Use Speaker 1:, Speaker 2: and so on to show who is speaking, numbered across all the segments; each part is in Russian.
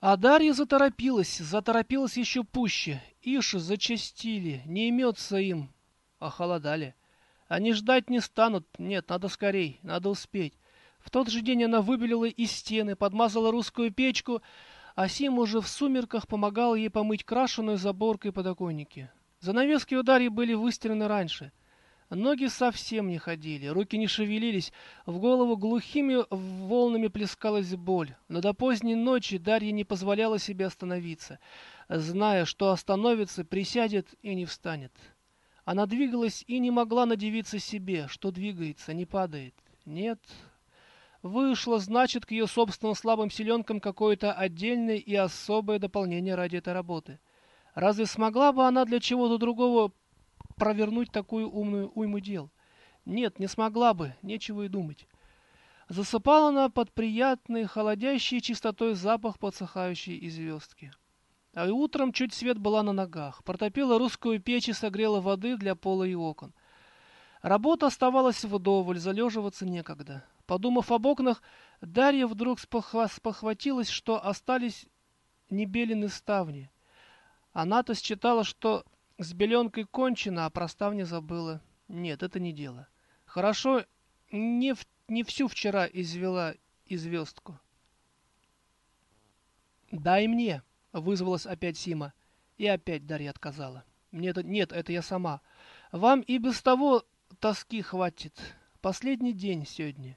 Speaker 1: А Дарья заторопилась, заторопилась еще пуще. Иши зачастили, не имется им. Охолодали. Они ждать не станут. Нет, надо скорей, надо успеть. В тот же день она выбелила и стены, подмазала русскую печку, а Сим уже в сумерках помогал ей помыть крашеную заборкой подоконники. Занавески у Дарьи были выстирены раньше. Ноги совсем не ходили, руки не шевелились, в голову глухими волнами плескалась боль. Но до поздней ночи Дарья не позволяла себе остановиться, зная, что остановится, присядет и не встанет. Она двигалась и не могла надевиться себе, что двигается, не падает. Нет, вышло, значит, к ее собственным слабым селенкам какое-то отдельное и особое дополнение ради этой работы. Разве смогла бы она для чего-то другого провернуть такую умную уйму дел? Нет, не смогла бы, нечего и думать. Засыпала она под приятный, холодящий чистотой запах подсыхающей звездки. А утром чуть свет была на ногах. Протопила русскую печь и согрела воды для пола и окон. Работа оставалась вдоволь, залеживаться некогда. Подумав об окнах, Дарья вдруг спохватилась, что остались небелены ставни. Она-то считала, что с беленкой кончено, а про ставни забыла. Нет, это не дело. Хорошо, не, в, не всю вчера извела и звездку. «Дай мне!» — вызвалась опять Сима. И опять Дарья отказала. «Нет, нет, это я сама. Вам и без того тоски хватит. Последний день сегодня».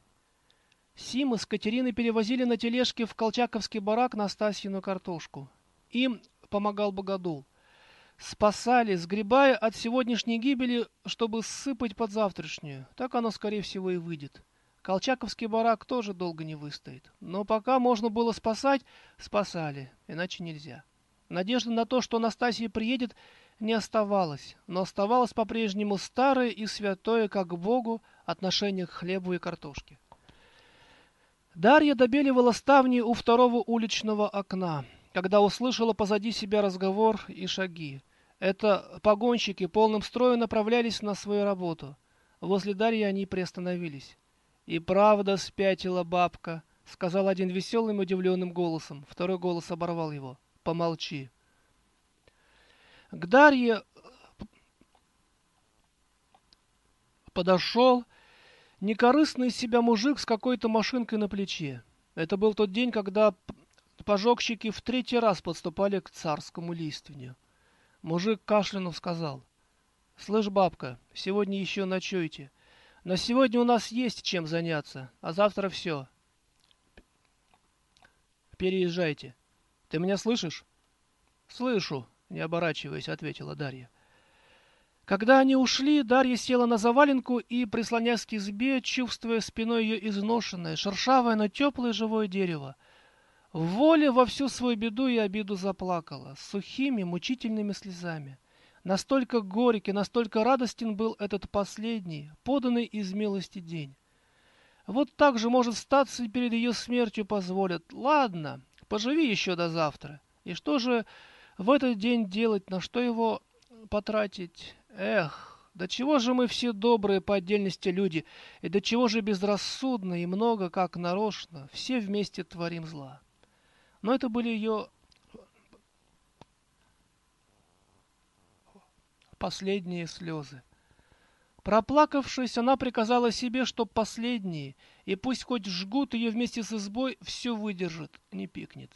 Speaker 1: Сима с Катериной перевозили на тележке в Колчаковский барак Настасьину картошку. Им помогал Богодул. Спасали, сгребая от сегодняшней гибели, чтобы сыпать под завтрашнюю. Так оно, скорее всего, и выйдет. Колчаковский барак тоже долго не выстоит. Но пока можно было спасать, спасали, иначе нельзя. Надежда на то, что Настасья приедет, не оставалась, но оставалось по-прежнему старое и святое, как к Богу, отношение к хлебу и картошке. Дарья добеливала ставни у второго уличного окна, когда услышала позади себя разговор и шаги. Это погонщики полным строем направлялись на свою работу. Возле Дарьи они приостановились. «И правда спятила бабка», — сказал один веселым удивленным голосом. Второй голос оборвал его. «Помолчи». К Дарье подошел некорыстный себя мужик с какой-то машинкой на плече. Это был тот день, когда пожогщики в третий раз подступали к царскому лиственню. Мужик кашлянув сказал, «Слышь, бабка, сегодня еще ночуйте. На сегодня у нас есть чем заняться, а завтра все. Переезжайте. Ты меня слышишь?» «Слышу», — не оборачиваясь, ответила Дарья. Когда они ушли, Дарья села на заваленку и, прислонясь к избе, чувствуя спиной ее изношенное, шершавое, но теплое живое дерево, в воле во всю свою беду и обиду заплакала, сухими, мучительными слезами. Настолько горький, настолько радостен был этот последний, поданный из милости день. Вот так же, может, статься и перед ее смертью позволят. Ладно, поживи еще до завтра. И что же в этот день делать, на что его потратить? Эх, до чего же мы все добрые по отдельности люди, и до чего же безрассудно и много, как нарочно, все вместе творим зла. Но это были ее последние слезы. Проплакавшись, она приказала себе, что последние, и пусть хоть жгут ее вместе с избой, все выдержит, не пикнет.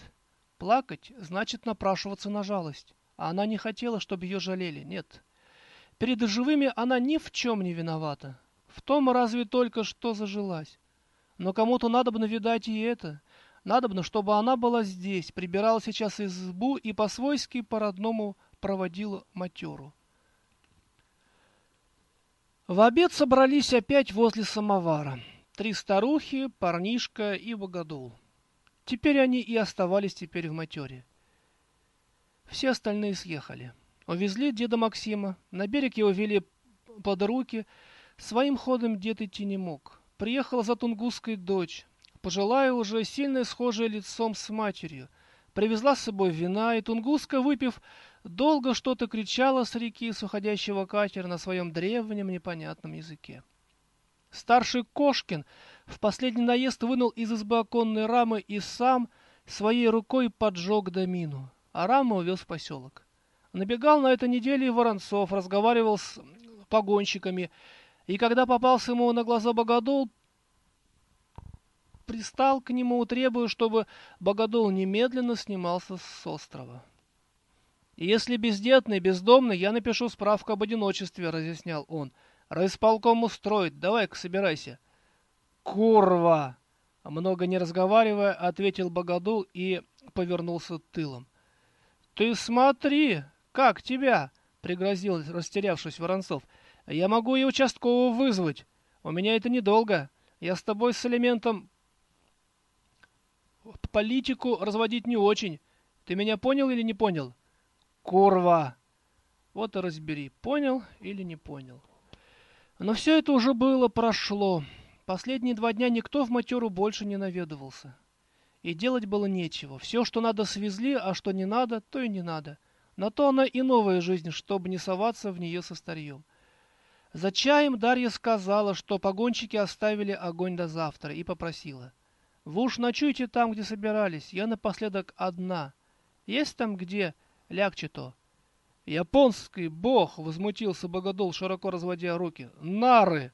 Speaker 1: Плакать значит напрашиваться на жалость, а она не хотела, чтобы ее жалели, нет. Перед живыми она ни в чем не виновата. В том разве только что зажилась. Но кому-то надо бы навидать и это. Надобно, чтобы она была здесь, прибирала сейчас избу и по-свойски по-родному проводила матеру. В обед собрались опять возле самовара. Три старухи, парнишка и богодул. Теперь они и оставались теперь в матере. Все остальные съехали. Увезли деда Максима, на берег его вели под руки. Своим ходом дед идти не мог. Приехала за Тунгусской дочь, пожилая уже, сильно схожая лицом с матерью. Привезла с собой вина, и Тунгуска, выпив, долго что-то кричала с реки с уходящего катера на своем древнем непонятном языке. Старший Кошкин в последний наезд вынул из избы оконной рамы и сам, своей рукой поджег домину, а Рама увез в поселок. Набегал на этой неделе и Воронцов, разговаривал с погонщиками, и когда попался ему на глаза Богодол, пристал к нему, требуя, чтобы Богодол немедленно снимался с острова. «Если бездетный, бездомный, я напишу справку об одиночестве», — разъяснял он. «Райисполком устроит. Давай-ка собирайся». «Курва!» Много не разговаривая, ответил Богодул и повернулся тылом. «Ты смотри, как тебя!» — пригрозил, растерявшись Воронцов. «Я могу и участкового вызвать. У меня это недолго. Я с тобой с элементом политику разводить не очень. Ты меня понял или не понял?» Курва! Вот и разбери, понял или не понял. Но все это уже было, прошло. Последние два дня никто в матеру больше не наведывался. И делать было нечего. Все, что надо, свезли, а что не надо, то и не надо. На то она и новая жизнь, чтобы не соваться в нее со старьем. За чаем Дарья сказала, что погонщики оставили огонь до завтра, и попросила. «Вы уж ночуйте там, где собирались, я напоследок одна. Есть там где Лягче-то. Японский бог, возмутился Богодол, широко разводя руки. Нары!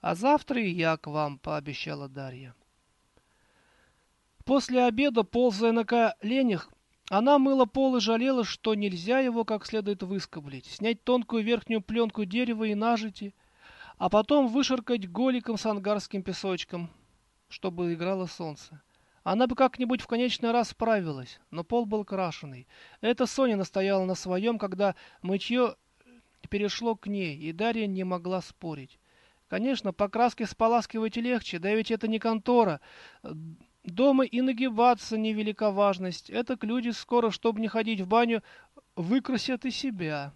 Speaker 1: А завтра и я к вам, пообещала Дарья. После обеда, ползая на коленях, она мыла пол и жалела, что нельзя его как следует выскоблить, снять тонкую верхнюю пленку дерева и нажити, а потом вышаркать голиком с ангарским песочком, чтобы играло солнце. Она бы как-нибудь в конечный раз справилась, но пол был крашеный. Это Соня настояла на своем, когда мытье перешло к ней, и Дарья не могла спорить. Конечно, покраски споласкивать легче, да ведь это не контора. Дома и нагибаться невелика важность. Это люди скоро, чтобы не ходить в баню, выкрасят и себя.